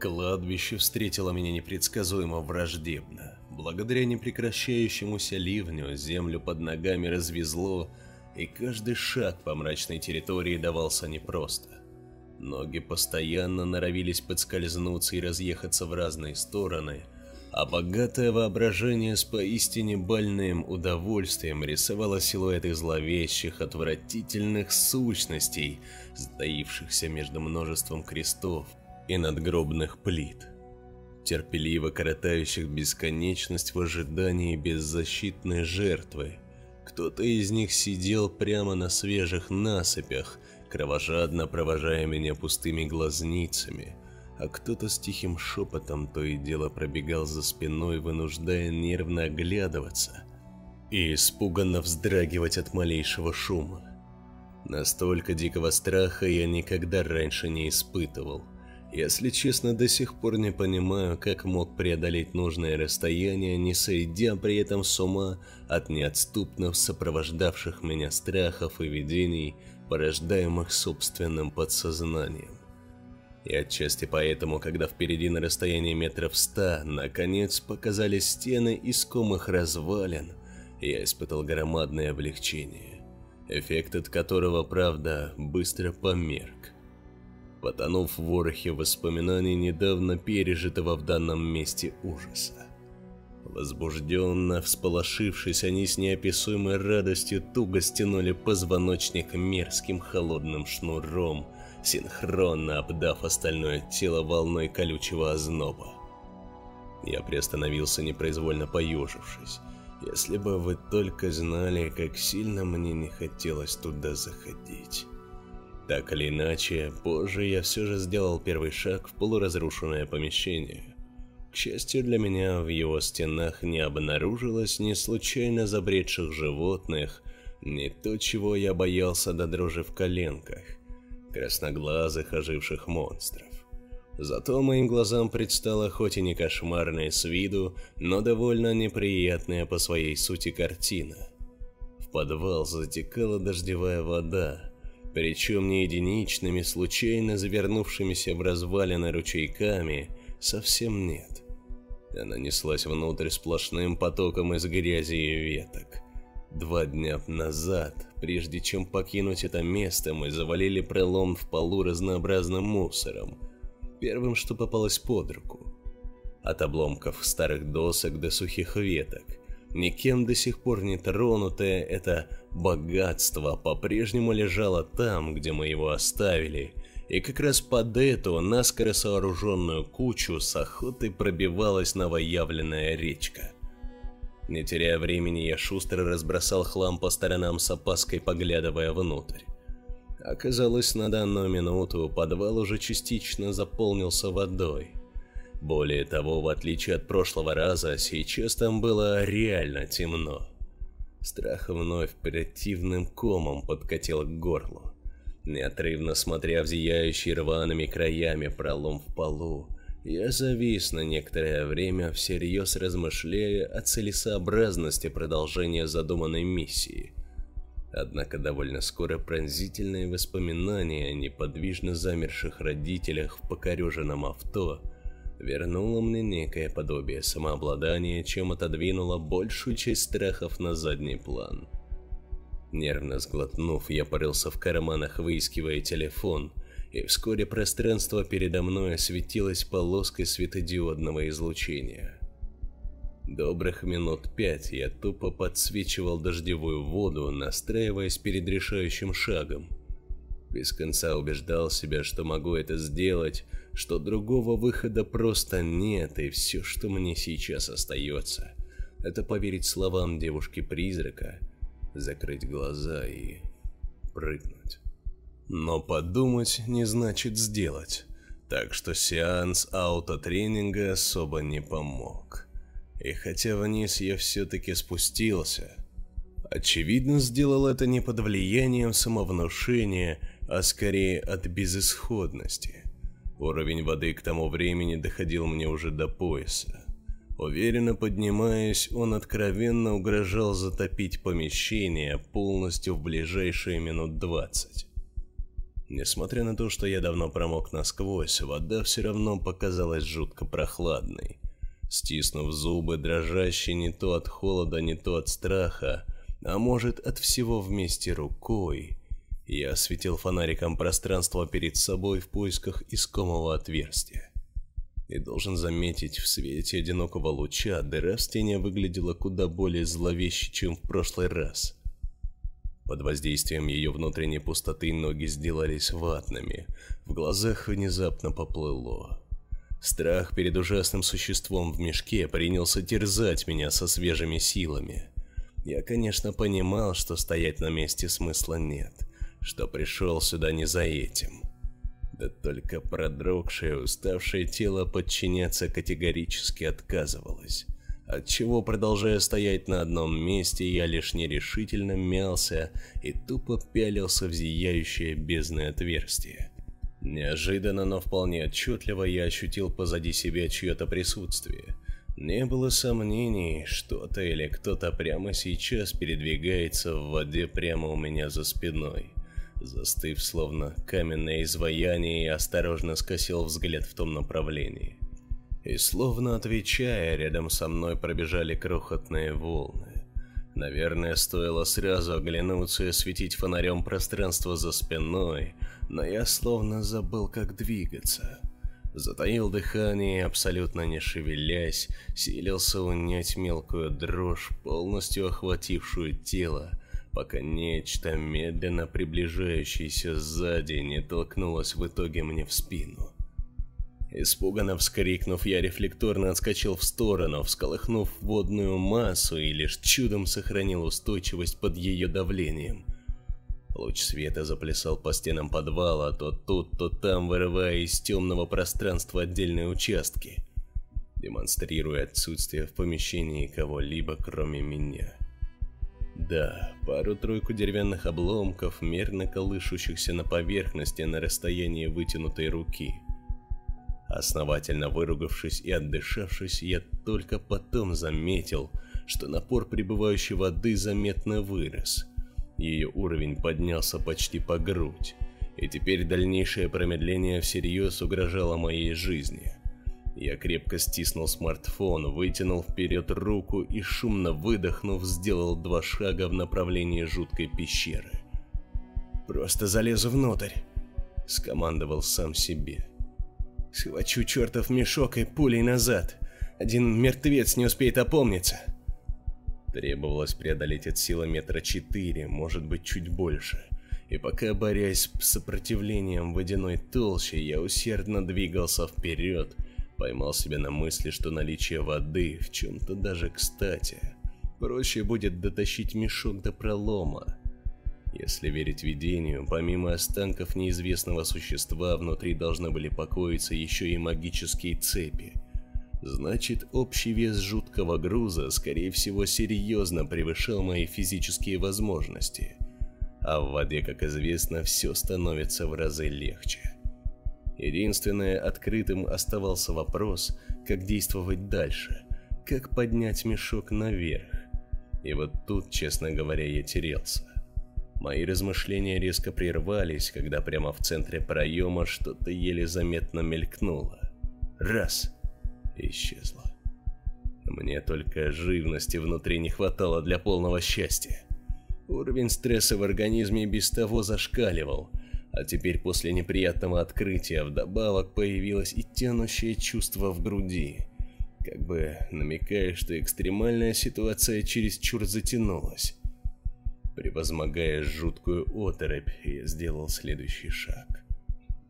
Кладбище встретило меня непредсказуемо враждебно. Благодаря непрекращающемуся ливню землю под ногами развезло, и каждый шаг по мрачной территории давался непросто. Ноги постоянно норовились подскользнуться и разъехаться в разные стороны, а богатое воображение с поистине больным удовольствием рисовало силуэты зловещих, отвратительных сущностей, затаившихся между множеством крестов, и надгробных плит, терпеливо коротающих бесконечность в ожидании беззащитной жертвы. Кто-то из них сидел прямо на свежих насыпях, кровожадно провожая меня пустыми глазницами, а кто-то с тихим шепотом то и дело пробегал за спиной, вынуждая нервно оглядываться и испуганно вздрагивать от малейшего шума. Настолько дикого страха я никогда раньше не испытывал – если честно, до сих пор не понимаю, как мог преодолеть нужное расстояние, не сойдя при этом с ума от неотступно сопровождавших меня страхов и видений, порождаемых собственным подсознанием. И отчасти поэтому, когда впереди на расстоянии метров ста, наконец показались стены искомых развалин, я испытал громадное облегчение, эффект от которого, правда, быстро померк потонув в ворохе воспоминаний недавно пережитого в данном месте ужаса. Возбужденно всполошившись, они с неописуемой радостью туго стянули позвоночник мерзким холодным шнуром, синхронно обдав остальное тело волной колючего озноба. Я приостановился, непроизвольно поежившись. Если бы вы только знали, как сильно мне не хотелось туда заходить. Так или иначе, позже я все же сделал первый шаг в полуразрушенное помещение. К счастью для меня, в его стенах не обнаружилось ни случайно забредших животных, ни то, чего я боялся до дрожи в коленках, красноглазых оживших монстров. Зато моим глазам предстала хоть и не кошмарная с виду, но довольно неприятная по своей сути картина. В подвал затекала дождевая вода, причем не единичными, случайно завернувшимися в развалины ручейками, совсем нет. Она неслась внутрь сплошным потоком из грязи и веток. Два дня назад, прежде чем покинуть это место, мы завалили пролом в полу разнообразным мусором. Первым, что попалось под руку. От обломков старых досок до сухих веток никем до сих пор не тронутое это богатство по-прежнему лежало там, где мы его оставили, и как раз под эту наскоро сооруженную кучу с охотой пробивалась новоявленная речка. Не теряя времени, я шустро разбросал хлам по сторонам с опаской, поглядывая внутрь. Оказалось, на данную минуту подвал уже частично заполнился водой – более того, в отличие от прошлого раза, сейчас там было реально темно. Страх вновь противным комом подкатил к горлу. Неотрывно смотря в зияющий рваными краями пролом в полу, я завис на некоторое время, всерьез размышляя о целесообразности продолжения задуманной миссии. Однако довольно скоро пронзительные воспоминания о неподвижно замерших родителях в покореженном авто – вернула мне некое подобие самообладания, чем отодвинула большую часть страхов на задний план. Нервно сглотнув, я порылся в карманах, выискивая телефон, и вскоре пространство передо мной осветилось полоской светодиодного излучения. Добрых минут пять я тупо подсвечивал дождевую воду, настраиваясь перед решающим шагом. Без конца убеждал себя, что могу это сделать, что другого выхода просто нет, и все, что мне сейчас остается, это поверить словам девушки-призрака, закрыть глаза и прыгнуть. Но подумать не значит сделать, так что сеанс аутотренинга особо не помог. И хотя вниз я все-таки спустился, очевидно сделал это не под влиянием самовнушения, а скорее от безысходности. Уровень воды к тому времени доходил мне уже до пояса. Уверенно поднимаясь, он откровенно угрожал затопить помещение полностью в ближайшие минут двадцать. Несмотря на то, что я давно промок насквозь, вода все равно показалась жутко прохладной. Стиснув зубы, дрожащие не то от холода, не то от страха, а может от всего вместе рукой, я осветил фонариком пространство перед собой в поисках искомого отверстия. И должен заметить, в свете одинокого луча дыра в стене выглядела куда более зловеще, чем в прошлый раз. Под воздействием ее внутренней пустоты ноги сделались ватными, в глазах внезапно поплыло. Страх перед ужасным существом в мешке принялся терзать меня со свежими силами. Я, конечно, понимал, что стоять на месте смысла нет, что пришел сюда не за этим. Да только продрогшее, уставшее тело подчиняться категорически отказывалось. Отчего, продолжая стоять на одном месте, я лишь нерешительно мялся и тупо пялился в зияющее бездное отверстие. Неожиданно, но вполне отчетливо я ощутил позади себя чье-то присутствие. Не было сомнений, что-то или кто-то прямо сейчас передвигается в воде прямо у меня за спиной. Застыв, словно каменное изваяние, я осторожно скосил взгляд в том направлении. И словно отвечая, рядом со мной пробежали крохотные волны. Наверное, стоило сразу оглянуться и осветить фонарем пространство за спиной, но я словно забыл, как двигаться. Затаил дыхание и, абсолютно не шевелясь, силился унять мелкую дрожь, полностью охватившую тело, пока нечто, медленно приближающееся сзади, не толкнулось в итоге мне в спину. Испуганно вскрикнув, я рефлекторно отскочил в сторону, всколыхнув водную массу и лишь чудом сохранил устойчивость под ее давлением. Луч света заплясал по стенам подвала, то тут, то там, вырывая из темного пространства отдельные участки, демонстрируя отсутствие в помещении кого-либо, кроме меня. Да, пару-тройку деревянных обломков, мерно колышущихся на поверхности на расстоянии вытянутой руки. Основательно выругавшись и отдышавшись, я только потом заметил, что напор прибывающей воды заметно вырос. Ее уровень поднялся почти по грудь, и теперь дальнейшее промедление всерьез угрожало моей жизни. Я крепко стиснул смартфон, вытянул вперед руку и, шумно выдохнув, сделал два шага в направлении жуткой пещеры. «Просто залезу внутрь», — скомандовал сам себе. «Схвачу чертов мешок и пулей назад. Один мертвец не успеет опомниться». Требовалось преодолеть от силы метра четыре, может быть, чуть больше. И пока, борясь с сопротивлением водяной толщи, я усердно двигался вперед, — Поймал себя на мысли, что наличие воды в чем-то даже кстати. Проще будет дотащить мешок до пролома. Если верить видению, помимо останков неизвестного существа, внутри должны были покоиться еще и магические цепи. Значит, общий вес жуткого груза, скорее всего, серьезно превышал мои физические возможности. А в воде, как известно, все становится в разы легче. Единственное открытым оставался вопрос, как действовать дальше, как поднять мешок наверх. И вот тут, честно говоря, я терялся. Мои размышления резко прервались, когда прямо в центре проема что-то еле заметно мелькнуло. Раз — исчезло. Мне только живности внутри не хватало для полного счастья. Уровень стресса в организме без того зашкаливал, а теперь после неприятного открытия вдобавок появилось и тянущее чувство в груди, как бы намекая, что экстремальная ситуация чересчур затянулась. Превозмогая жуткую оторопь, я сделал следующий шаг.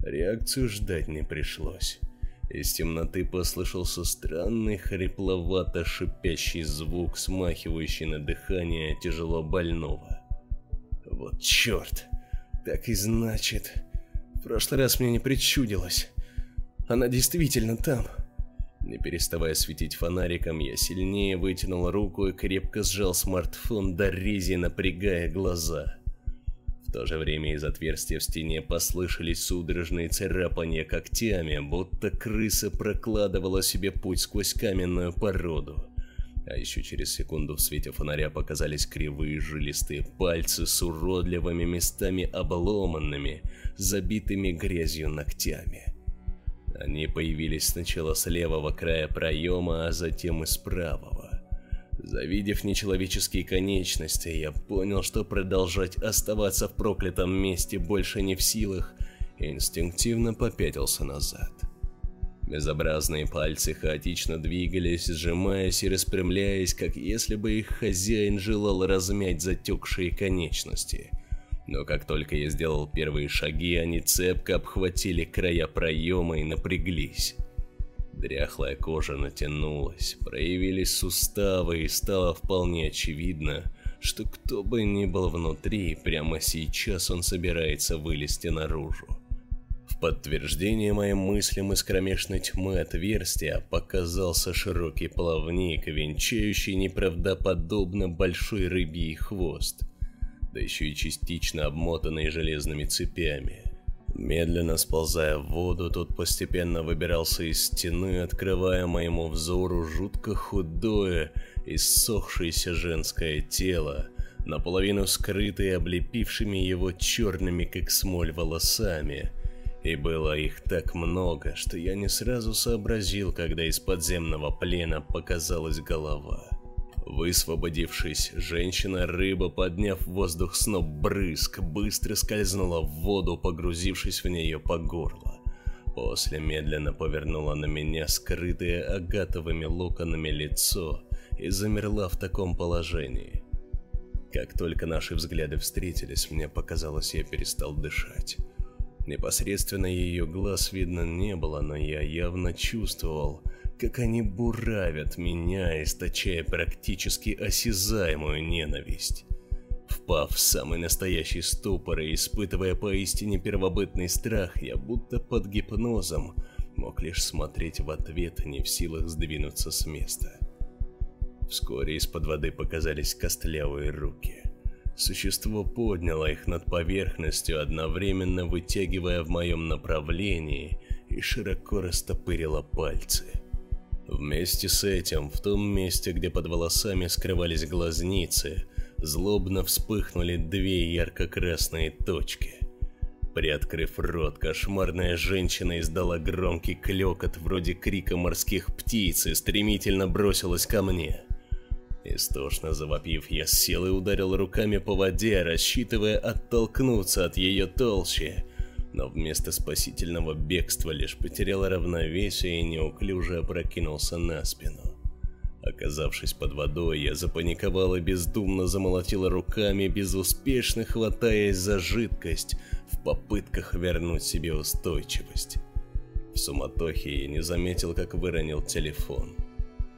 Реакцию ждать не пришлось. Из темноты послышался странный хрипловато-шипящий звук, смахивающий на дыхание тяжело больного. Вот черт! Так и значит. В прошлый раз мне не причудилось. Она действительно там. Не переставая светить фонариком, я сильнее вытянул руку и крепко сжал смартфон до рези, напрягая глаза. В то же время из отверстия в стене послышались судорожные царапания когтями, будто крыса прокладывала себе путь сквозь каменную породу. А еще через секунду в свете фонаря показались кривые жилистые пальцы с уродливыми местами обломанными, забитыми грязью ногтями. Они появились сначала с левого края проема, а затем и с правого. Завидев нечеловеческие конечности, я понял, что продолжать оставаться в проклятом месте больше не в силах, и инстинктивно попятился назад. Безобразные пальцы хаотично двигались, сжимаясь и распрямляясь, как если бы их хозяин желал размять затекшие конечности. Но как только я сделал первые шаги, они цепко обхватили края проема и напряглись. Дряхлая кожа натянулась, проявились суставы и стало вполне очевидно, что кто бы ни был внутри, прямо сейчас он собирается вылезти наружу подтверждение моим мыслям из кромешной тьмы отверстия показался широкий плавник, венчающий неправдоподобно большой рыбий хвост, да еще и частично обмотанный железными цепями. Медленно сползая в воду, тот постепенно выбирался из стены, открывая моему взору жутко худое и ссохшееся женское тело, наполовину скрытое облепившими его черными, как смоль, волосами – и было их так много, что я не сразу сообразил, когда из подземного плена показалась голова. Высвободившись, женщина-рыба, подняв в воздух сноп брызг, быстро скользнула в воду, погрузившись в нее по горло. После медленно повернула на меня скрытое агатовыми локонами лицо и замерла в таком положении. Как только наши взгляды встретились, мне показалось, я перестал дышать. Непосредственно ее глаз видно не было, но я явно чувствовал, как они буравят меня, источая практически осязаемую ненависть. Впав в самый настоящий ступор и испытывая поистине первобытный страх, я будто под гипнозом мог лишь смотреть в ответ, не в силах сдвинуться с места. Вскоре из-под воды показались костлявые руки. Существо подняло их над поверхностью, одновременно вытягивая в моем направлении и широко растопырило пальцы. Вместе с этим, в том месте, где под волосами скрывались глазницы, злобно вспыхнули две ярко-красные точки. Приоткрыв рот, кошмарная женщина издала громкий клёкот вроде крика морских птиц и стремительно бросилась ко мне. Истошно завопив, я сел и ударил руками по воде, рассчитывая оттолкнуться от ее толщи. Но вместо спасительного бегства лишь потерял равновесие и неуклюже опрокинулся на спину. Оказавшись под водой, я запаниковал и бездумно замолотил руками, безуспешно хватаясь за жидкость в попытках вернуть себе устойчивость. В суматохе я не заметил, как выронил телефон.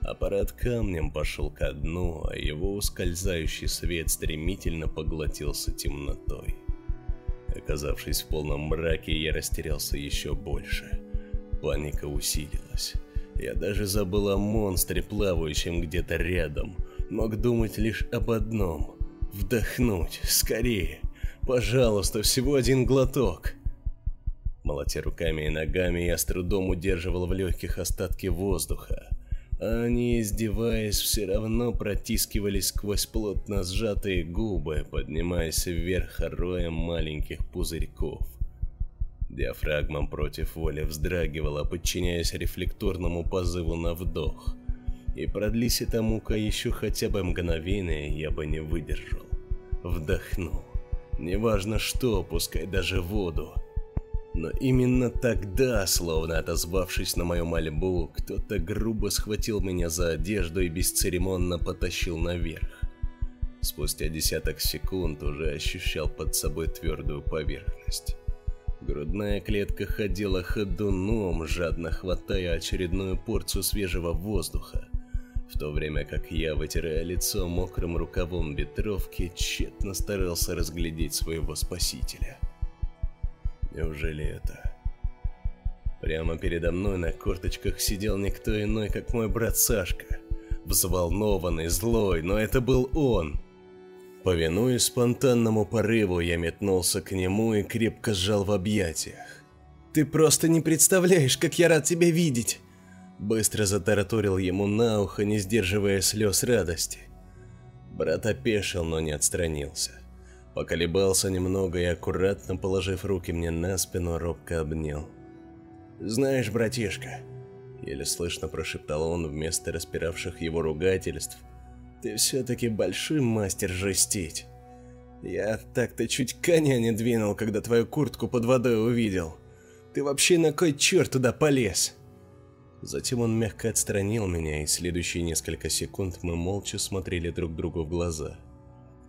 Аппарат камнем пошел ко дну, а его ускользающий свет стремительно поглотился темнотой. Оказавшись в полном мраке, я растерялся еще больше. Паника усилилась. Я даже забыл о монстре, плавающем где-то рядом. Мог думать лишь об одном. Вдохнуть, скорее. Пожалуйста, всего один глоток. Молотя руками и ногами, я с трудом удерживал в легких остатки воздуха они, издеваясь, все равно протискивались сквозь плотно сжатые губы, поднимаясь вверх роем маленьких пузырьков. Диафрагма против воли вздрагивала, подчиняясь рефлекторному позыву на вдох. И продлись эта мука еще хотя бы мгновение, я бы не выдержал. Вдохнул. Неважно что, пускай даже воду. Но именно тогда, словно отозвавшись на мою мольбу, кто-то грубо схватил меня за одежду и бесцеремонно потащил наверх. Спустя десяток секунд уже ощущал под собой твердую поверхность. Грудная клетка ходила ходуном, жадно хватая очередную порцию свежего воздуха, в то время как я, вытирая лицо мокрым рукавом ветровки, тщетно старался разглядеть своего спасителя. Неужели это? Прямо передо мной на корточках сидел никто иной, как мой брат Сашка. Взволнованный, злой, но это был он. Повинуясь спонтанному порыву, я метнулся к нему и крепко сжал в объятиях. «Ты просто не представляешь, как я рад тебя видеть!» Быстро затараторил ему на ухо, не сдерживая слез радости. Брат опешил, но не отстранился. Поколебался немного и, аккуратно положив руки мне на спину, робко обнял. «Знаешь, братишка», — еле слышно прошептал он вместо распиравших его ругательств, «ты все-таки большой мастер жестить. Я так-то чуть коня не двинул, когда твою куртку под водой увидел. Ты вообще на кой черт туда полез?» Затем он мягко отстранил меня, и следующие несколько секунд мы молча смотрели друг другу в глаза,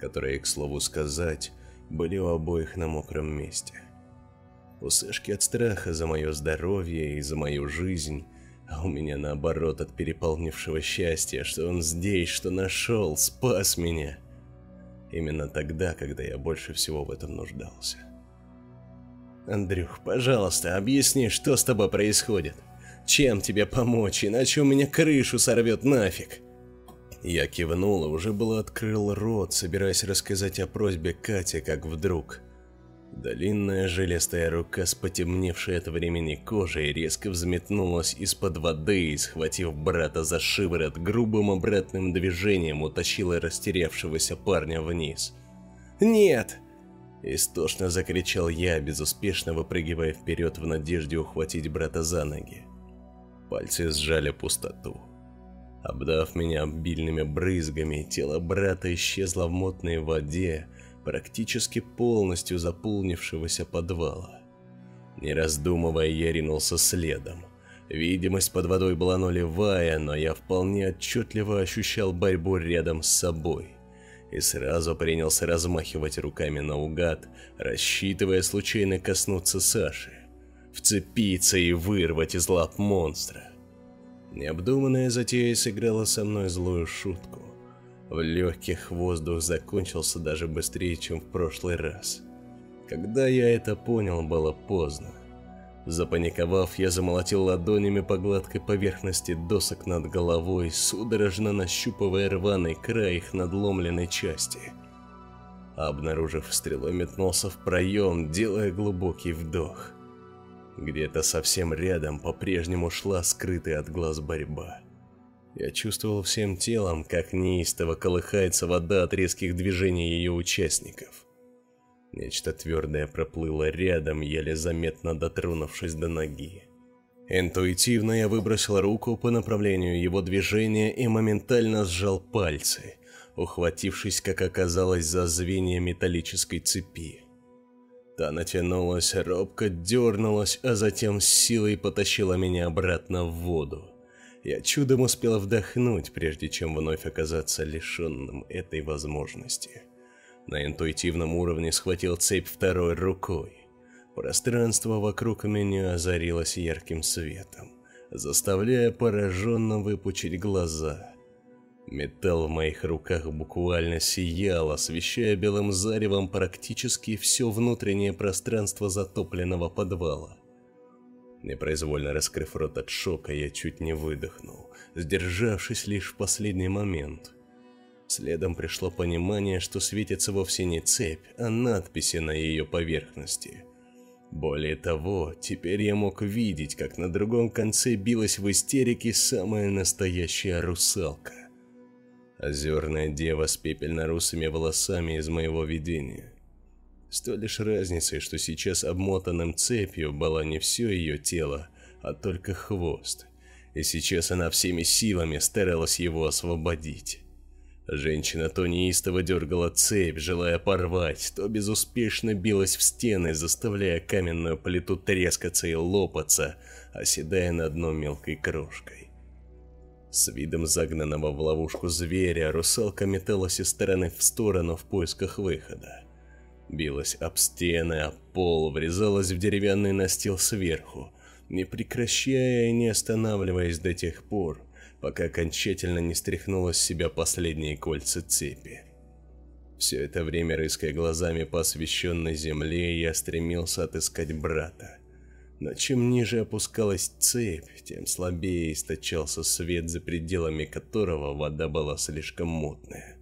которые, к слову сказать, были у обоих на мокром месте. У Сэшки от страха за мое здоровье и за мою жизнь, а у меня наоборот от переполнившего счастья, что он здесь, что нашел, спас меня. Именно тогда, когда я больше всего в этом нуждался. «Андрюх, пожалуйста, объясни, что с тобой происходит?» Чем тебе помочь, иначе у меня крышу сорвет нафиг. Я кивнул и уже было открыл рот, собираясь рассказать о просьбе Кати, как вдруг... Длинная жилистая рука с потемневшей от времени кожей резко взметнулась из-под воды и, схватив брата за шиворот, грубым обратным движением утащила растерявшегося парня вниз. «Нет!» Истошно закричал я, безуспешно выпрыгивая вперед в надежде ухватить брата за ноги. Пальцы сжали пустоту. Обдав меня обильными брызгами, тело брата исчезло в мутной воде, практически полностью заполнившегося подвала. Не раздумывая, я ринулся следом. Видимость под водой была нулевая, но я вполне отчетливо ощущал борьбу рядом с собой. И сразу принялся размахивать руками наугад, рассчитывая случайно коснуться Саши вцепиться и вырвать из лап монстра. Необдуманная затея сыграла со мной злую шутку. В легких воздух закончился даже быстрее, чем в прошлый раз. Когда я это понял, было поздно. Запаниковав, я замолотил ладонями по гладкой поверхности досок над головой, судорожно нащупывая рваный край их надломленной части. обнаружив стрелой, метнулся в проем, делая глубокий вдох – где-то совсем рядом по-прежнему шла скрытая от глаз борьба. Я чувствовал всем телом, как неистово колыхается вода от резких движений ее участников. Нечто твердое проплыло рядом, еле заметно дотронувшись до ноги. Интуитивно я выбросил руку по направлению его движения и моментально сжал пальцы, ухватившись, как оказалось, за звенья металлической цепи. Та натянулась, робко дернулась, а затем с силой потащила меня обратно в воду. Я чудом успел вдохнуть, прежде чем вновь оказаться лишенным этой возможности. На интуитивном уровне схватил цепь второй рукой. Пространство вокруг меня озарилось ярким светом, заставляя пораженно выпучить глаза – Металл в моих руках буквально сиял, освещая белым заревом практически все внутреннее пространство затопленного подвала. Непроизвольно раскрыв рот от шока, я чуть не выдохнул, сдержавшись лишь в последний момент. Следом пришло понимание, что светится вовсе не цепь, а надписи на ее поверхности. Более того, теперь я мог видеть, как на другом конце билась в истерике самая настоящая русалка. Озерная дева с пепельно-русыми волосами из моего видения. С той лишь разницей, что сейчас обмотанным цепью было не все ее тело, а только хвост. И сейчас она всеми силами старалась его освободить. Женщина то неистово дергала цепь, желая порвать, то безуспешно билась в стены, заставляя каменную плиту трескаться и лопаться, оседая на дно мелкой крошкой. С видом загнанного в ловушку зверя русалка металась из стороны в сторону в поисках выхода. Билась об стены, об пол, врезалась в деревянный настил сверху, не прекращая и не останавливаясь до тех пор, пока окончательно не стряхнула с себя последние кольца цепи. Все это время, рыская глазами по освещенной земле, я стремился отыскать брата. Но чем ниже опускалась цепь, тем слабее источался свет, за пределами которого вода была слишком мутная.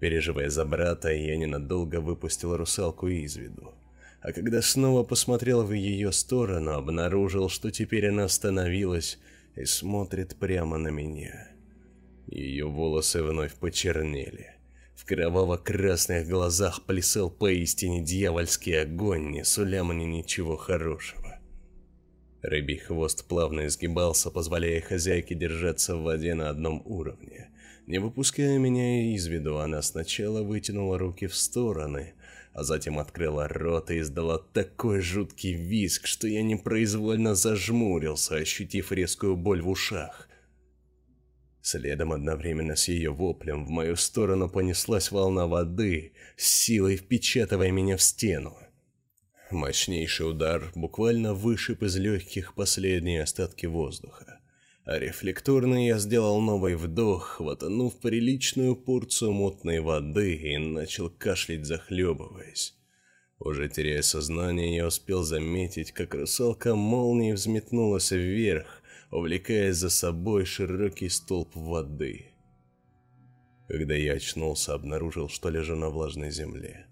Переживая за брата, я ненадолго выпустил русалку из виду. а когда снова посмотрел в ее сторону, обнаружил, что теперь она остановилась и смотрит прямо на меня. Ее волосы вновь почернели. В кроваво-красных глазах плясал поистине дьявольский огонь, не суля мне ничего хорошего. Рыбий хвост плавно изгибался, позволяя хозяйке держаться в воде на одном уровне. Не выпуская меня из виду, она сначала вытянула руки в стороны, а затем открыла рот и издала такой жуткий визг, что я непроизвольно зажмурился, ощутив резкую боль в ушах. Следом одновременно с ее воплем в мою сторону понеслась волна воды, с силой впечатывая меня в стену. Мощнейший удар буквально вышиб из легких последние остатки воздуха. А рефлекторно я сделал новый вдох, хватанув приличную порцию мутной воды и начал кашлять, захлебываясь. Уже теряя сознание, я успел заметить, как русалка молнией взметнулась вверх, увлекая за собой широкий столб воды. Когда я очнулся, обнаружил, что лежу на влажной земле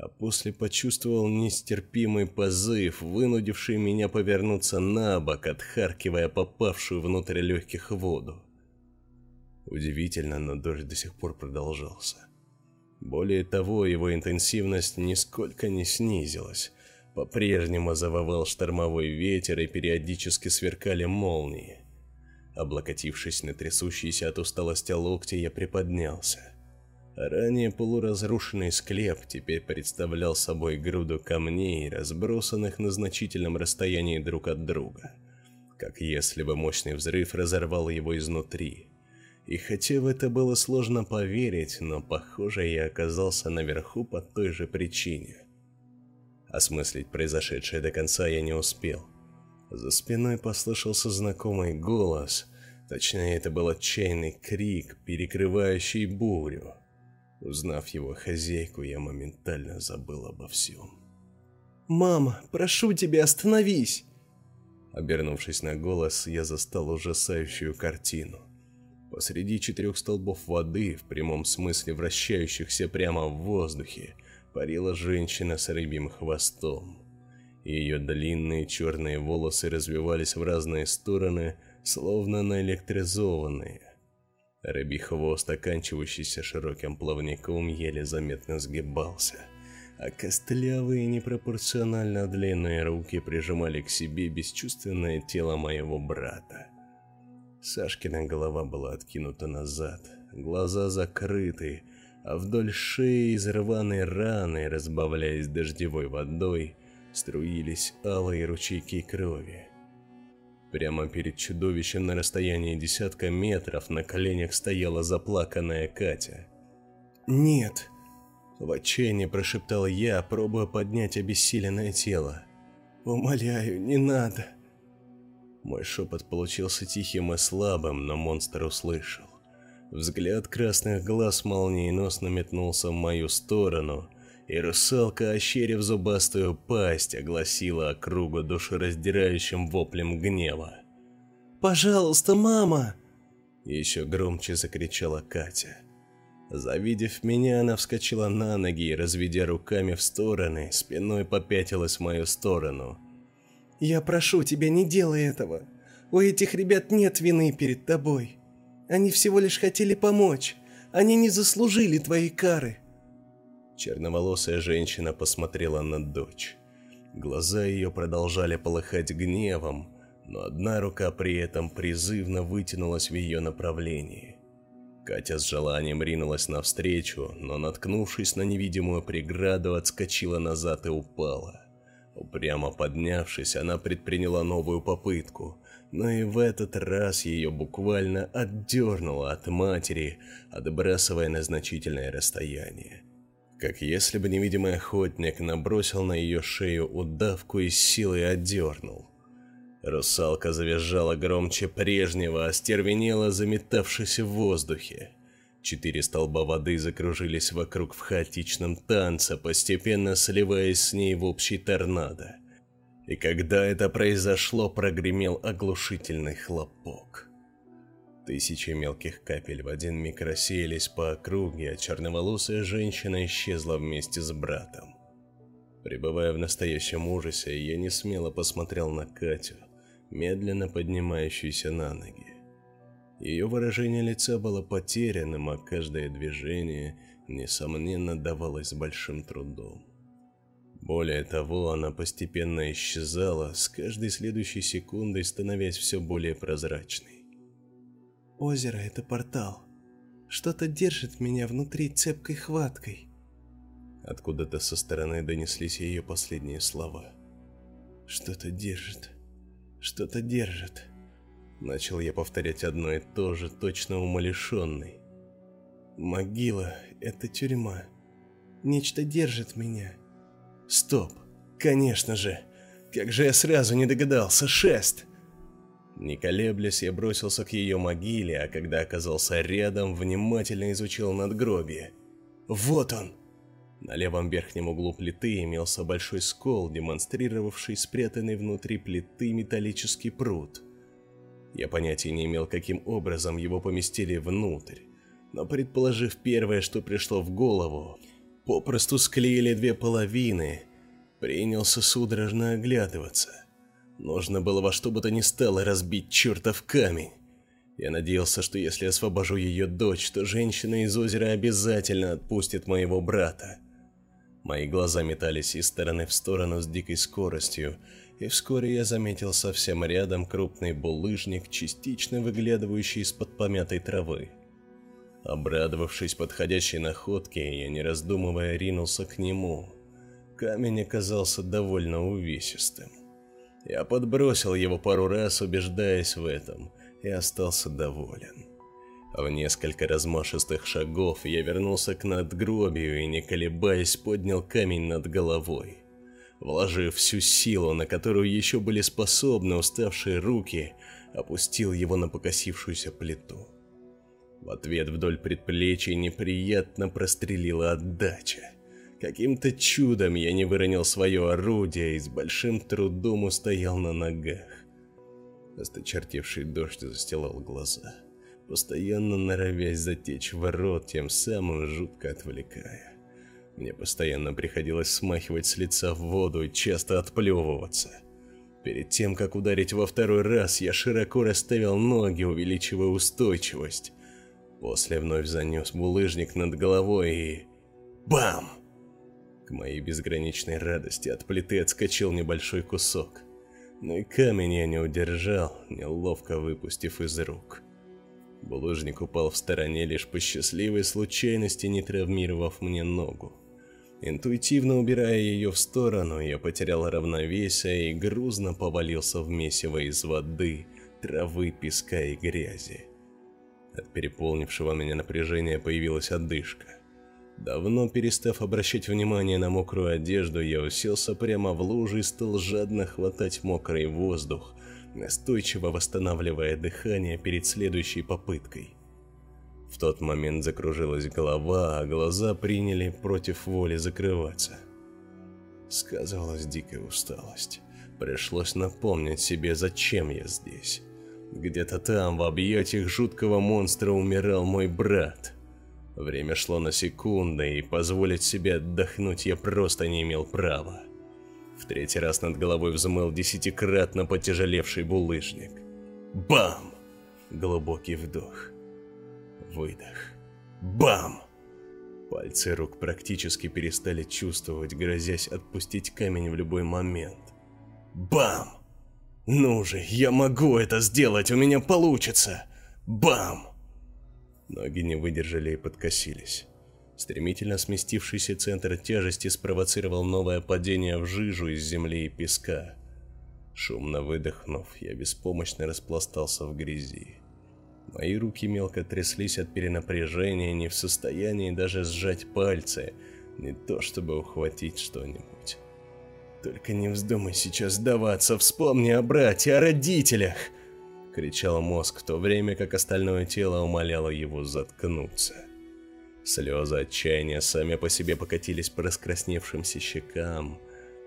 а после почувствовал нестерпимый позыв, вынудивший меня повернуться на бок, отхаркивая попавшую внутрь легких воду. Удивительно, но дождь до сих пор продолжался. Более того, его интенсивность нисколько не снизилась. По-прежнему завывал штормовой ветер и периодически сверкали молнии. Облокотившись на трясущиеся от усталости локти, я приподнялся. Ранее полуразрушенный склеп теперь представлял собой груду камней, разбросанных на значительном расстоянии друг от друга, как если бы мощный взрыв разорвал его изнутри. И хотя в это было сложно поверить, но, похоже, я оказался наверху по той же причине. Осмыслить произошедшее до конца я не успел. За спиной послышался знакомый голос, точнее, это был отчаянный крик, перекрывающий бурю. Узнав его хозяйку, я моментально забыл обо всем. «Мама, прошу тебя, остановись!» Обернувшись на голос, я застал ужасающую картину. Посреди четырех столбов воды, в прямом смысле вращающихся прямо в воздухе, парила женщина с рыбьим хвостом. Ее длинные черные волосы развивались в разные стороны, словно наэлектризованные. Рыбий хвост, оканчивающийся широким плавником, еле заметно сгибался, а костлявые непропорционально длинные руки прижимали к себе бесчувственное тело моего брата. Сашкина голова была откинута назад, глаза закрыты, а вдоль шеи из рваной раны, разбавляясь дождевой водой, струились алые ручейки крови. Прямо перед чудовищем на расстоянии десятка метров на коленях стояла заплаканная Катя. «Нет!» – в отчаянии прошептал я, пробуя поднять обессиленное тело. «Умоляю, не надо!» Мой шепот получился тихим и слабым, но монстр услышал. Взгляд красных глаз молниеносно метнулся в мою сторону – и русалка, ощерив зубастую пасть, огласила округу душераздирающим воплем гнева. «Пожалуйста, мама!» Еще громче закричала Катя. Завидев меня, она вскочила на ноги и, разведя руками в стороны, спиной попятилась в мою сторону. «Я прошу тебя, не делай этого. У этих ребят нет вины перед тобой. Они всего лишь хотели помочь. Они не заслужили твоей кары. Черноволосая женщина посмотрела на дочь. Глаза ее продолжали полыхать гневом, но одна рука при этом призывно вытянулась в ее направлении. Катя с желанием ринулась навстречу, но, наткнувшись на невидимую преграду, отскочила назад и упала. Упрямо поднявшись, она предприняла новую попытку, но и в этот раз ее буквально отдернуло от матери, отбрасывая на значительное расстояние как если бы невидимый охотник набросил на ее шею удавку и силой отдернул. Русалка завизжала громче прежнего, остервенела, заметавшись в воздухе. Четыре столба воды закружились вокруг в хаотичном танце, постепенно сливаясь с ней в общий торнадо. И когда это произошло, прогремел оглушительный хлопок. Тысячи мелких капель в один миг рассеялись по округе, а черноволосая женщина исчезла вместе с братом. Пребывая в настоящем ужасе, я не смело посмотрел на Катю, медленно поднимающуюся на ноги. Ее выражение лица было потерянным, а каждое движение, несомненно, давалось большим трудом. Более того, она постепенно исчезала, с каждой следующей секундой становясь все более прозрачной. «Озеро — это портал. Что-то держит меня внутри цепкой хваткой. Откуда-то со стороны донеслись ее последние слова. «Что-то держит, что-то держит». Начал я повторять одно и то же, точно умалишенный. «Могила — это тюрьма. Нечто держит меня». «Стоп! Конечно же! Как же я сразу не догадался! Шест!» Не колеблясь, я бросился к ее могиле, а когда оказался рядом, внимательно изучил надгробие. «Вот он!» На левом верхнем углу плиты имелся большой скол, демонстрировавший спрятанный внутри плиты металлический пруд. Я понятия не имел, каким образом его поместили внутрь, но предположив первое, что пришло в голову, попросту склеили две половины, принялся судорожно оглядываться. Нужно было во что бы то ни стало разбить чертов камень. Я надеялся, что если освобожу ее дочь, то женщина из озера обязательно отпустит моего брата. Мои глаза метались из стороны в сторону с дикой скоростью, и вскоре я заметил совсем рядом крупный булыжник, частично выглядывающий из-под помятой травы. Обрадовавшись подходящей находке, я, не раздумывая, ринулся к нему. Камень оказался довольно увесистым. Я подбросил его пару раз, убеждаясь в этом, и остался доволен. В несколько размашистых шагов я вернулся к надгробию и, не колебаясь, поднял камень над головой. Вложив всю силу, на которую еще были способны уставшие руки, опустил его на покосившуюся плиту. В ответ вдоль предплечий неприятно прострелила отдача. Каким-то чудом я не выронил свое орудие и с большим трудом устоял на ногах. Осточертевший дождь застилал глаза постоянно норовясь затечь в рот, тем самым жутко отвлекая. Мне постоянно приходилось смахивать с лица воду и часто отплевываться. Перед тем, как ударить во второй раз, я широко расставил ноги, увеличивая устойчивость. После вновь занес булыжник над головой и... Бам! К моей безграничной радости от плиты отскочил небольшой кусок. Но и камень я не удержал, неловко выпустив из рук. Булыжник упал в стороне лишь по счастливой случайности, не травмировав мне ногу. Интуитивно убирая ее в сторону, я потерял равновесие и грузно повалился в месиво из воды, травы, песка и грязи. От переполнившего меня напряжения появилась одышка. Давно перестав обращать внимание на мокрую одежду, я уселся прямо в луже и стал жадно хватать мокрый воздух, настойчиво восстанавливая дыхание перед следующей попыткой. В тот момент закружилась голова, а глаза приняли против воли закрываться. Сказывалась дикая усталость. Пришлось напомнить себе, зачем я здесь. Где-то там, в объятиях жуткого монстра, умирал мой брат. Время шло на секунды, и позволить себе отдохнуть я просто не имел права. В третий раз над головой взмыл десятикратно потяжелевший булыжник. Бам! Глубокий вдох. Выдох. Бам! Пальцы рук практически перестали чувствовать, грозясь отпустить камень в любой момент. Бам! Ну же, я могу это сделать, у меня получится! Бам! Ноги не выдержали и подкосились. Стремительно сместившийся центр тяжести спровоцировал новое падение в жижу из земли и песка. Шумно выдохнув, я беспомощно распластался в грязи. Мои руки мелко тряслись от перенапряжения, не в состоянии даже сжать пальцы, не то чтобы ухватить что-нибудь. «Только не вздумай сейчас сдаваться, вспомни о брате, о родителях!» — кричал мозг, в то время как остальное тело умоляло его заткнуться. Слезы отчаяния сами по себе покатились по раскрасневшимся щекам.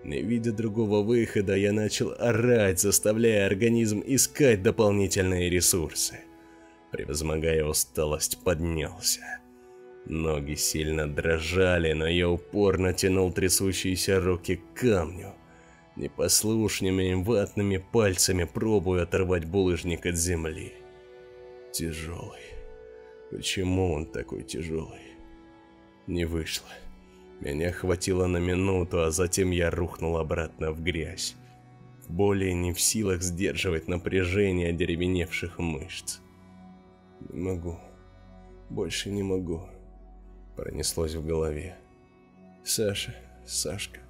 Не видя другого выхода, я начал орать, заставляя организм искать дополнительные ресурсы. Превозмогая усталость, поднялся. Ноги сильно дрожали, но я упорно тянул трясущиеся руки к камню. Непослушными ватными пальцами пробую оторвать булыжник от земли. Тяжелый. Почему он такой тяжелый? Не вышло. Меня хватило на минуту, а затем я рухнул обратно в грязь. Более не в силах сдерживать напряжение деревеневших мышц. Не могу. Больше не могу пронеслось в голове. «Саша, Сашка,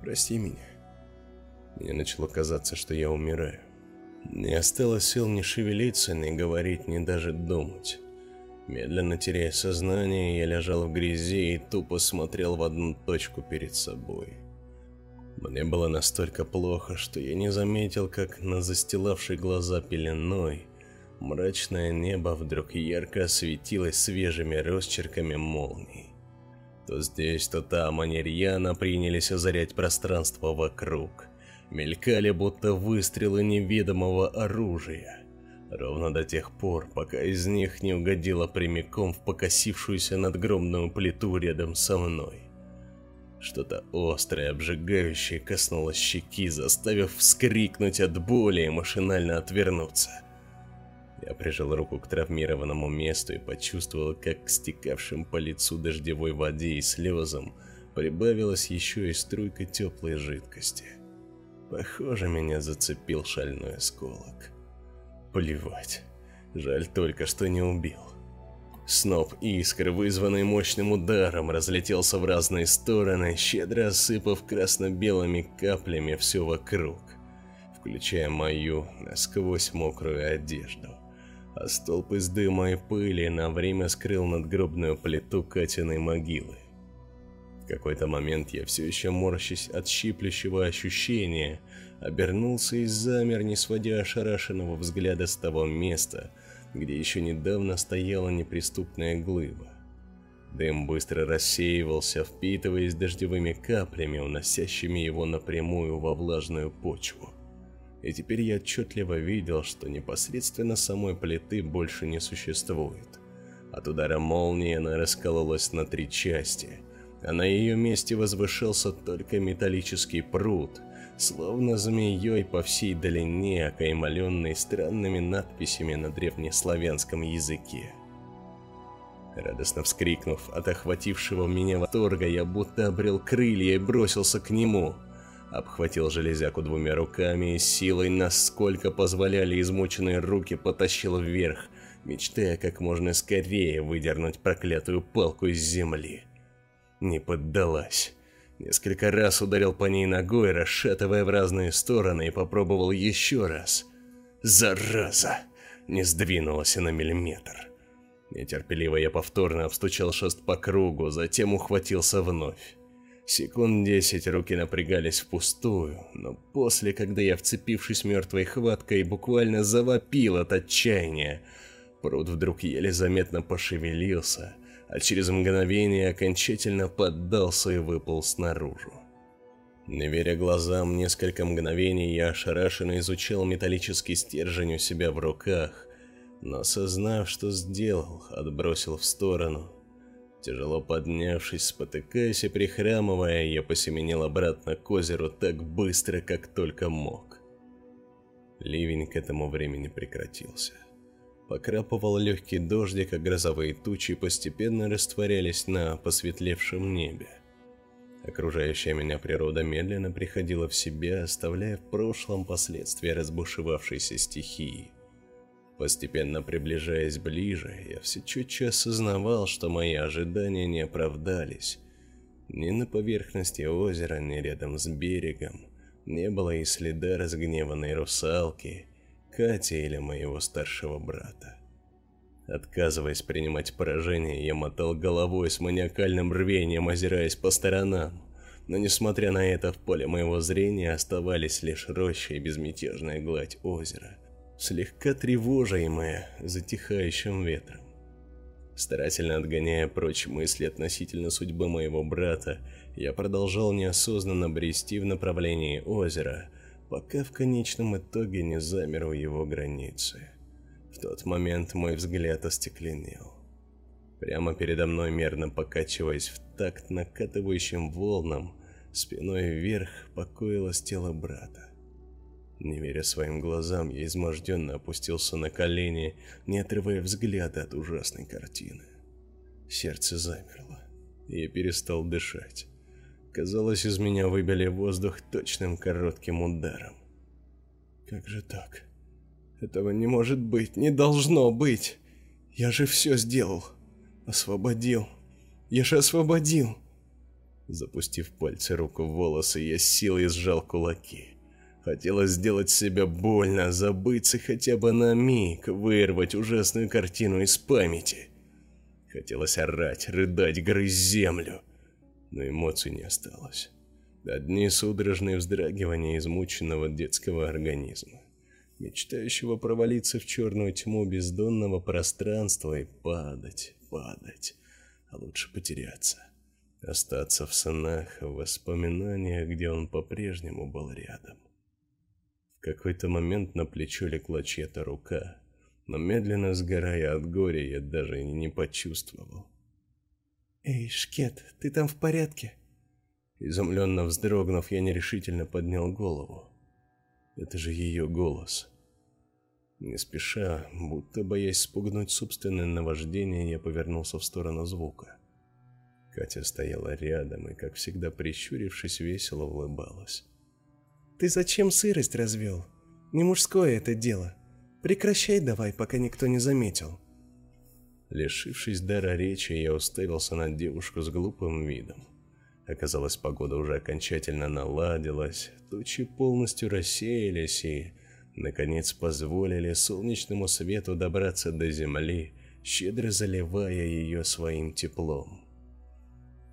прости меня». Мне начало казаться, что я умираю. Не осталось сил ни шевелиться, ни говорить, ни даже думать. Медленно теряя сознание, я лежал в грязи и тупо смотрел в одну точку перед собой. Мне было настолько плохо, что я не заметил, как на застилавшей глаза пеленой Мрачное небо вдруг ярко осветилось свежими росчерками молний. То здесь, то там они рьяно принялись озарять пространство вокруг. Мелькали будто выстрелы неведомого оружия. Ровно до тех пор, пока из них не угодило прямиком в покосившуюся надгромную плиту рядом со мной. Что-то острое, обжигающее коснулось щеки, заставив вскрикнуть от боли и машинально отвернуться. Я прижал руку к травмированному месту и почувствовал, как к стекавшим по лицу дождевой воде и слезам прибавилась еще и струйка теплой жидкости. Похоже, меня зацепил шальной осколок. Плевать. Жаль только, что не убил. Сноп искр, вызванный мощным ударом, разлетелся в разные стороны, щедро осыпав красно-белыми каплями все вокруг, включая мою насквозь мокрую одежду а столб из дыма и пыли на время скрыл надгробную плиту Катиной могилы. В какой-то момент я все еще морщась от щиплющего ощущения, обернулся и замер, не сводя ошарашенного взгляда с того места, где еще недавно стояла неприступная глыба. Дым быстро рассеивался, впитываясь дождевыми каплями, уносящими его напрямую во влажную почву и теперь я отчетливо видел, что непосредственно самой плиты больше не существует. От удара молнии она раскололась на три части, а на ее месте возвышался только металлический пруд, словно змеей по всей длине, окаймленный странными надписями на древнеславянском языке. Радостно вскрикнув от охватившего меня восторга, я будто обрел крылья и бросился к нему – обхватил железяку двумя руками и силой, насколько позволяли измученные руки, потащил вверх, мечтая как можно скорее выдернуть проклятую палку из земли. Не поддалась. Несколько раз ударил по ней ногой, расшатывая в разные стороны, и попробовал еще раз. Зараза! Не сдвинулась на миллиметр. Нетерпеливо я повторно обстучал шест по кругу, затем ухватился вновь. Секунд десять руки напрягались впустую, но после, когда я, вцепившись мертвой хваткой, буквально завопил от отчаяния, пруд вдруг еле заметно пошевелился, а через мгновение окончательно поддался и выпал снаружи. Не веря глазам, несколько мгновений я ошарашенно изучал металлический стержень у себя в руках, но осознав, что сделал, отбросил в сторону – Тяжело поднявшись, спотыкаясь и прихрамывая, я посеменил обратно к озеру так быстро, как только мог. Ливень к этому времени прекратился. Покрапывал легкий дождик, а грозовые тучи постепенно растворялись на посветлевшем небе. Окружающая меня природа медленно приходила в себя, оставляя в прошлом последствия разбушевавшейся стихии – Постепенно приближаясь ближе, я все четче осознавал, что мои ожидания не оправдались. Ни на поверхности озера, ни рядом с берегом не было и следа разгневанной русалки, Кати или моего старшего брата. Отказываясь принимать поражение, я мотал головой с маниакальным рвением, озираясь по сторонам. Но несмотря на это, в поле моего зрения оставались лишь роща и безмятежная гладь озера – слегка тревожимая затихающим ветром. Старательно отгоняя прочь мысли относительно судьбы моего брата, я продолжал неосознанно брести в направлении озера, пока в конечном итоге не замер у его границы. В тот момент мой взгляд остекленел. Прямо передо мной, мерно покачиваясь в такт накатывающим волнам, спиной вверх покоилось тело брата. Не веря своим глазам, я изможденно опустился на колени, не отрывая взгляда от ужасной картины. Сердце замерло, я перестал дышать. Казалось, из меня выбили воздух точным коротким ударом. Как же так? Этого не может быть, не должно быть. Я же все сделал. Освободил. Я же освободил. Запустив пальцы руку в волосы, я с силой сжал кулаки. Хотелось сделать себе больно, забыться хотя бы на миг, вырвать ужасную картину из памяти. Хотелось орать, рыдать, грызть землю, но эмоций не осталось. Одни судорожные вздрагивания измученного детского организма, мечтающего провалиться в черную тьму бездонного пространства и падать, падать, а лучше потеряться. Остаться в снах, в воспоминаниях, где он по-прежнему был рядом. В какой-то момент на плечо легла чья-то рука, но медленно сгорая от горя, я даже и не почувствовал. «Эй, Шкет, ты там в порядке?» Изумленно вздрогнув, я нерешительно поднял голову. Это же ее голос. Не спеша, будто боясь спугнуть собственное наваждение, я повернулся в сторону звука. Катя стояла рядом и, как всегда прищурившись, весело улыбалась. «Ты зачем сырость развел? Не мужское это дело. Прекращай давай, пока никто не заметил». Лишившись дара речи, я уставился на девушку с глупым видом. Оказалось, погода уже окончательно наладилась, тучи полностью рассеялись и, наконец, позволили солнечному свету добраться до земли, щедро заливая ее своим теплом.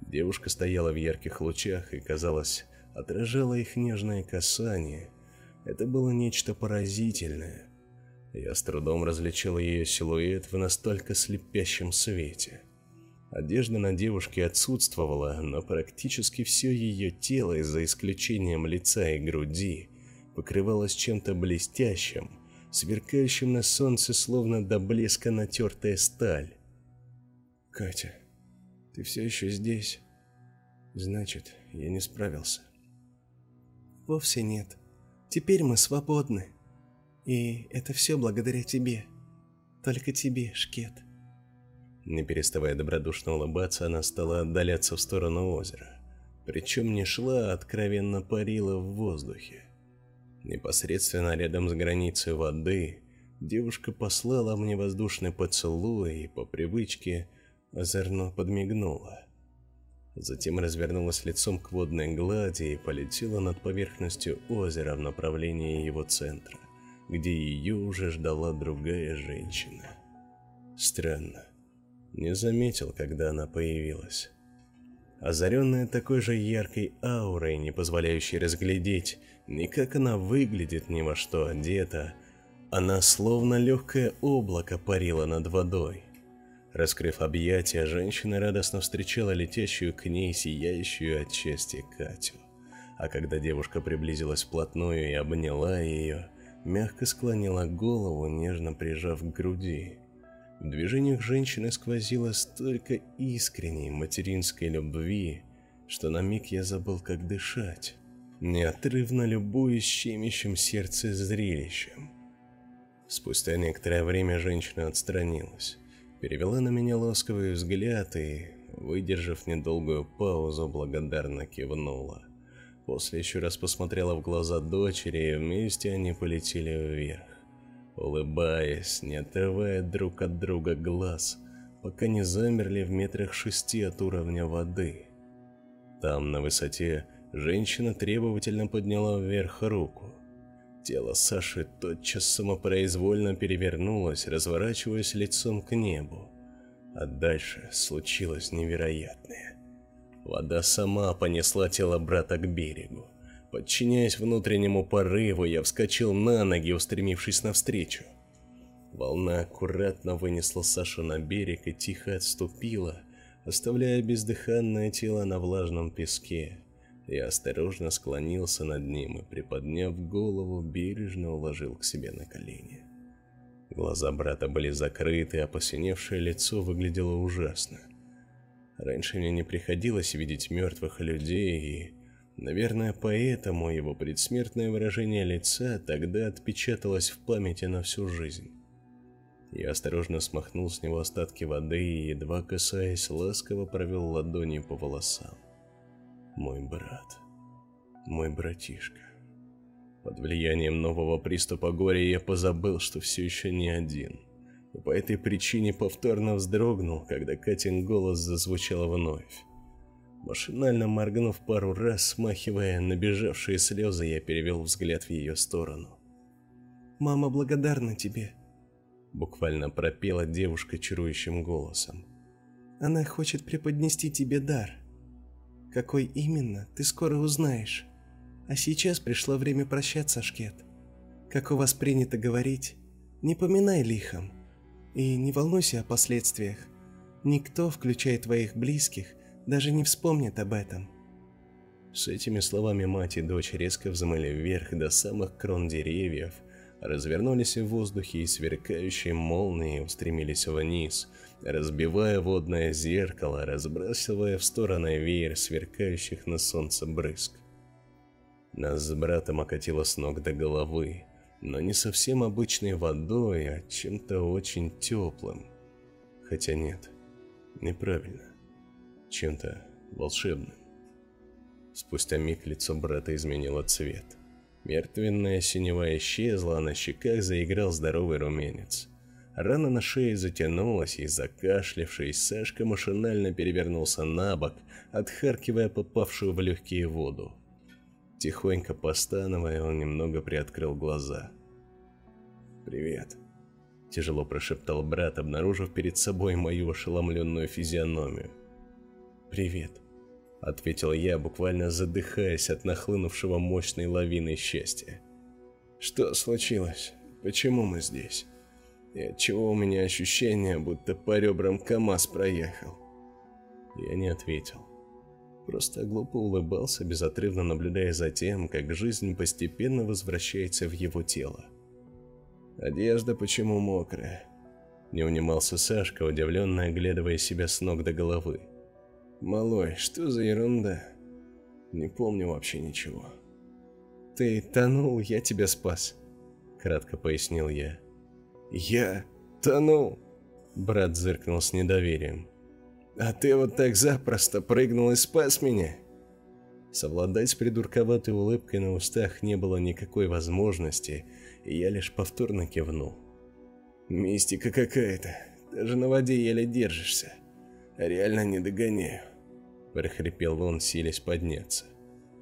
Девушка стояла в ярких лучах и, казалось, отражала их нежное касание. Это было нечто поразительное. Я с трудом различил ее силуэт в настолько слепящем свете. Одежда на девушке отсутствовала, но практически все ее тело, за исключением лица и груди, покрывалось чем-то блестящим, сверкающим на солнце, словно до блеска натертая сталь. «Катя, ты все еще здесь? Значит, я не справился». «Вовсе нет. Теперь мы свободны. И это все благодаря тебе. Только тебе, Шкет». Не переставая добродушно улыбаться, она стала отдаляться в сторону озера. Причем не шла, а откровенно парила в воздухе. Непосредственно рядом с границей воды девушка послала мне воздушный поцелуй и по привычке озорно подмигнула. Затем развернулась лицом к водной глади и полетела над поверхностью озера в направлении его центра, где ее уже ждала другая женщина. Странно. Не заметил, когда она появилась. Озаренная такой же яркой аурой, не позволяющей разглядеть ни как она выглядит, ни во что одета, она словно легкое облако парила над водой. Раскрыв объятия, женщина радостно встречала летящую к ней сияющую от счастья Катю. А когда девушка приблизилась вплотную и обняла ее, мягко склонила голову, нежно прижав к груди. В движениях женщины сквозило столько искренней материнской любви, что на миг я забыл, как дышать, неотрывно любуясь щемящим сердце зрелищем. Спустя некоторое время женщина отстранилась, перевела на меня ласковый взгляд и, выдержав недолгую паузу, благодарно кивнула. После еще раз посмотрела в глаза дочери, и вместе они полетели вверх улыбаясь, не отрывая друг от друга глаз, пока не замерли в метрах шести от уровня воды. Там, на высоте, женщина требовательно подняла вверх руку. Тело Саши тотчас самопроизвольно перевернулось, разворачиваясь лицом к небу. А дальше случилось невероятное. Вода сама понесла тело брата к берегу. Подчиняясь внутреннему порыву, я вскочил на ноги, устремившись навстречу. Волна аккуратно вынесла Сашу на берег и тихо отступила, оставляя бездыханное тело на влажном песке. Я осторожно склонился над ним и, приподняв голову, бережно уложил к себе на колени. Глаза брата были закрыты, а посиневшее лицо выглядело ужасно. Раньше мне не приходилось видеть мертвых людей, и, наверное, поэтому его предсмертное выражение лица тогда отпечаталось в памяти на всю жизнь. Я осторожно смахнул с него остатки воды и, едва касаясь, ласково провел ладонью по волосам. Мой брат. Мой братишка. Под влиянием нового приступа горя я позабыл, что все еще не один. И по этой причине повторно вздрогнул, когда Катин голос зазвучал вновь. Машинально моргнув пару раз, смахивая набежавшие слезы, я перевел взгляд в ее сторону. «Мама благодарна тебе», — буквально пропела девушка чарующим голосом. «Она хочет преподнести тебе дар. Какой именно, ты скоро узнаешь. А сейчас пришло время прощаться, Шкет. Как у вас принято говорить, не поминай лихом. И не волнуйся о последствиях. Никто, включая твоих близких, даже не вспомнит об этом. С этими словами мать и дочь резко взмыли вверх до самых крон деревьев, развернулись в воздухе и сверкающие молнии устремились вниз, разбивая водное зеркало, разбрасывая в стороны веер сверкающих на солнце брызг. Нас с братом окатило с ног до головы, но не совсем обычной водой, а чем-то очень теплым. Хотя нет, неправильно. Чем-то волшебным. Спустя миг лицо брата изменило цвет. Мертвенная синева исчезла, а на щеках заиграл здоровый румянец. Рана на шее затянулась, и, закашлявшись, Сашка машинально перевернулся на бок, отхаркивая попавшую в легкие воду. Тихонько постановая, он немного приоткрыл глаза. «Привет», – тяжело прошептал брат, обнаружив перед собой мою ошеломленную физиономию. «Привет», – ответил я, буквально задыхаясь от нахлынувшего мощной лавины счастья. «Что случилось? Почему мы здесь? И отчего у меня ощущение, будто по ребрам КамАЗ проехал?» Я не ответил. Просто глупо улыбался, безотрывно наблюдая за тем, как жизнь постепенно возвращается в его тело. «Одежда почему мокрая?» Не унимался Сашка, удивленно оглядывая себя с ног до головы. «Малой, что за ерунда? Не помню вообще ничего». «Ты тонул, я тебя спас», — кратко пояснил я. «Я тонул?» Брат зыркнул с недоверием. А ты вот так запросто прыгнул и спас меня. Совладать с придурковатой улыбкой на устах не было никакой возможности, и я лишь повторно кивнул. Мистика какая-то. Даже на воде еле держишься. Реально не догоняю. Прохрипел он, силясь подняться.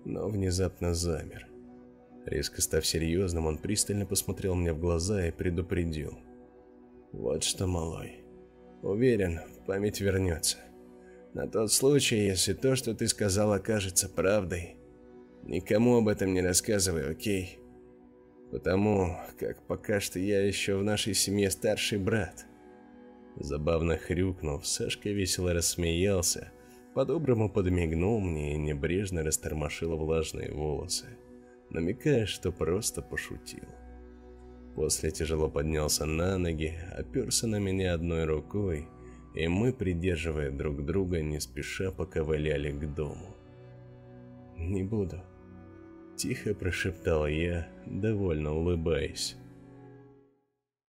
Но внезапно замер. Резко став серьезным, он пристально посмотрел мне в глаза и предупредил. Вот что, малой. Уверен, память вернется. На тот случай, если то, что ты сказал, окажется правдой. Никому об этом не рассказывай, окей? Потому как пока что я еще в нашей семье старший брат. Забавно хрюкнув, Сашка весело рассмеялся, по-доброму подмигнул мне и небрежно растормошил влажные волосы, намекая, что просто пошутил. После тяжело поднялся на ноги, оперся на меня одной рукой и мы, придерживая друг друга, не спеша поковыляли к дому. «Не буду», – тихо прошептал я, довольно улыбаясь.